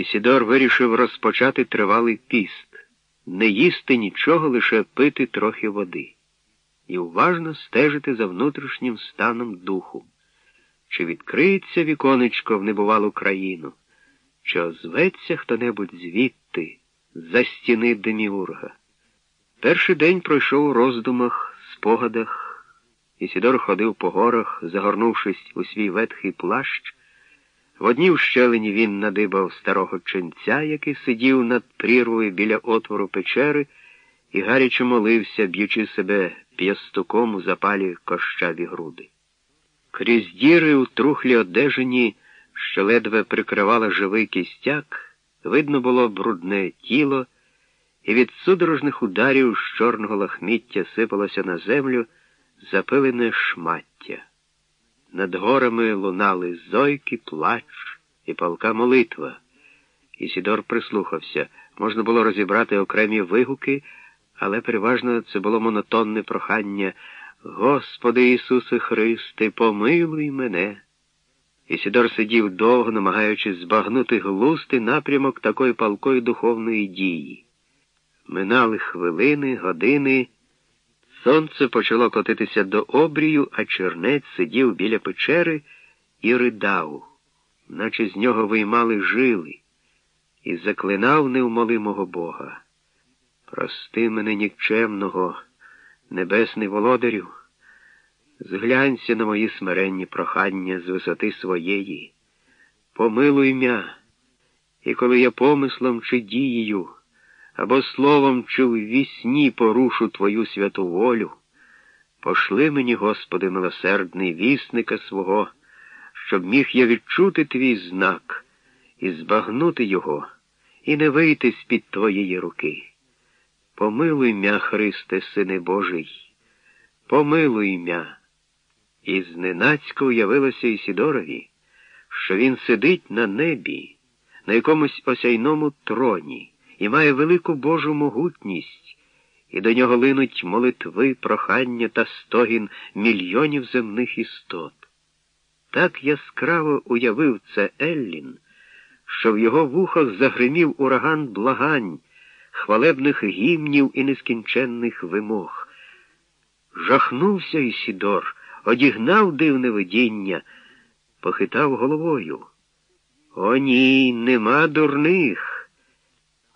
Ісідор вирішив розпочати тривалий піст, не їсти нічого, лише пити трохи води, і уважно стежити за внутрішнім станом духу, чи відкриється віконечко в небувалу країну, чи озветься хто-небудь звідти, за стіни Деміурга. Перший день пройшов у роздумах, спогадах. Ісідор ходив по горах, загорнувшись у свій ветхий плащ. В одній ущелині він надибав старого ченця, який сидів над прірвою біля отвору печери, і гаряче молився, б'ючи себе п'ястуком у запалі кощаві груди. Крізь діри у трухлі одежині, що ледве прикривала живий кістяк, видно було брудне тіло, і від судорожних ударів з чорного лахміття сипалося на землю запилене шмаття. Над горами лунали зойки, плач і палка молитва. Ісідор прислухався. Можна було розібрати окремі вигуки, але переважно це було монотонне прохання Господи Ісусе Христе, помилуй мене. Ісідор сидів довго, намагаючись збагнути глустий напрямок такої палкої духовної дії. Минали хвилини, години. Сонце почало котитися до обрію, а чернець сидів біля печери і ридав, наче з нього виймали жили, і заклинав невмолимого Бога. Прости мене нікчемного, небесний володарю, зглянься на мої смиренні прохання з висоти своєї, помилуй мя, і коли я помислом чи дією, або словом, чи в вісні порушу Твою святу волю. Пошли мені, Господи, милосердний вісника свого, щоб міг я відчути твій знак і збагнути його, і не вийти з-під Твоєї руки. Помилуй мя, Христе, Сине Божий, помилуй мя. І зненацько уявилося Ісідорові, що він сидить на небі, на якомусь осяйному троні і має велику Божу могутність, і до нього линуть молитви, прохання та стогін мільйонів земних істот. Так яскраво уявив це Еллін, що в його вухах загримів ураган благань, хвалебних гімнів і нескінченних вимог. Жахнувся Ісідор, одігнав дивне видіння, похитав головою. О, ні, нема дурних.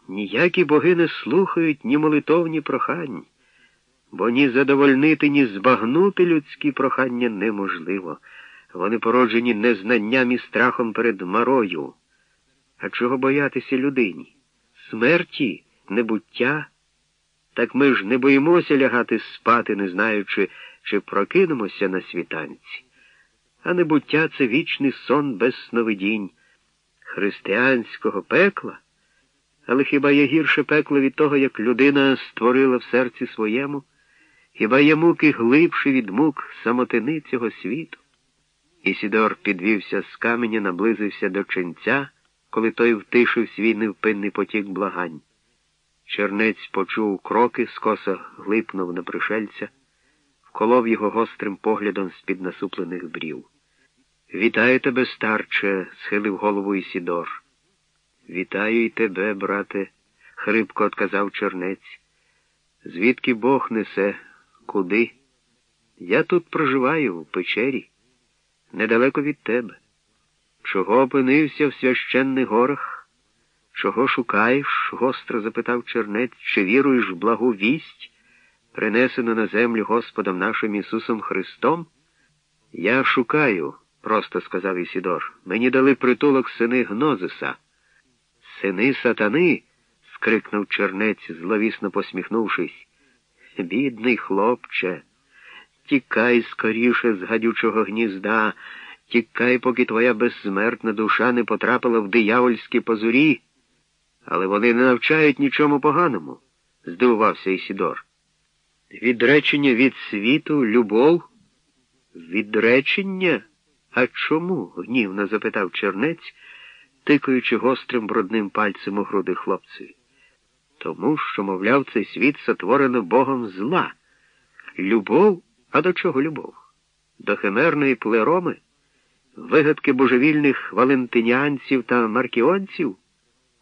Ніякі боги не слухають ні молитовні прохань, бо ні задовольнити, ні збагнути людські прохання неможливо. Вони породжені незнанням і страхом перед марою. А чого боятися людині? Смерті, небуття? Так ми ж не боїмося лягати спати, не знаючи, чи прокинемося на світанці. А небуття це вічний сон без сновидінь, християнського пекла. Але хіба є гірше пекло від того, як людина створила в серці своєму? Хіба є муки глибші від мук самотини цього світу? Ісідор підвівся з каменя, наблизився до ченця, коли той втишив свій невпинний потік благань. Чернець почув кроки, скоса глипнув на пришельця, вколов його гострим поглядом з-під насуплених брів. Вітаю тебе, старче, схилив голову Ісідор. Вітаю й тебе, брате, хрипко отказав чернець. Звідки Бог несе? Куди? Я тут проживаю, в печері, недалеко від тебе. Чого опинився в священних горах? Чого шукаєш? гостро запитав чернець, чи віруєш в благу вість, принесену на землю Господом нашим Ісусом Христом? Я шукаю, просто сказав Ісідор. Мені дали притулок сини Гнозиса. Сини сатани. скрикнув чернець, зловісно посміхнувшись. Бідний хлопче, тікай скоріше з гадючого гнізда, тікай, поки твоя безсмертна душа не потрапила в диявольські позурі. Але вони не навчають нічому поганому, здивувався Ісідор. Відречення від світу, любов? Відречення? А чому? гнівно запитав чернець тикаючи гострим брудним пальцем у груди хлопцеві. Тому що, мовляв, цей світ сотворено Богом зла. Любов, а до чого любов? До химерної плероми, вигадки божевільних валентинянців та маркіонців?